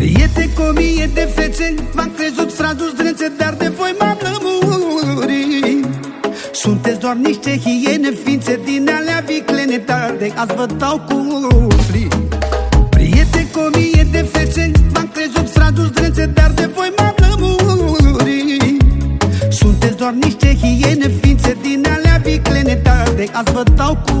Priete cu mie de fețe V-am crezut frazu zdrențe Dar de voi m-am lămurit. Sunteți doar niște hiene Ființe din alea viclene Tarde azi vă dau cu fri Priete cu mie de fețe V-am crezut frazu zdrențe Dar de voi m-am lămurit. Sunteți doar niște hiene Ființe din alea viclene Tarde azi vă dau cu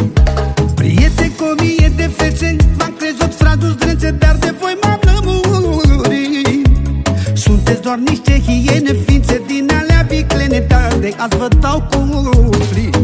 doar niște hiene Ființe din alea viclene De azi vă dau cu fri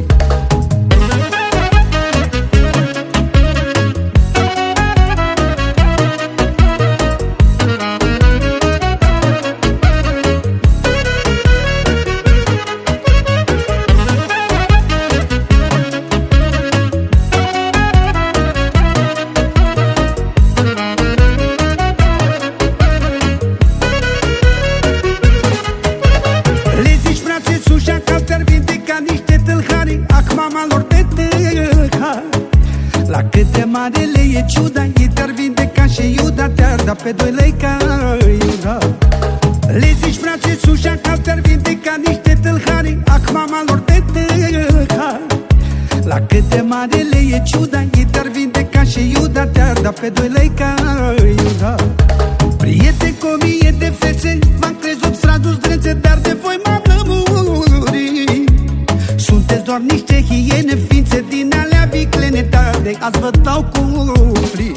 mama lor de tâlca La cât de mare le e ciuda Ei te-ar vindeca și Iuda Te-ar da pe doi lei ca Iuda. Le zici frate sușa Că te-ar vindeca niște tâlhari Ac mama lor de tâlca La cât de mare le e ciuda Ei te-ar vindeca și Iuda Te-ar da pe doi lei ca niște hiene Ființe din alea viclene De azi vă dau cu fri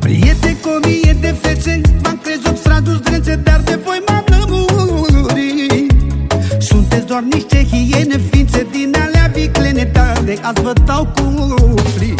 Priete cu mie de fețe V-am crezut stradul zdrențe Dar de voi m-am lămurit. Sunteți doar niște hiene Ființe din alea viclene De azi vă dau cu fri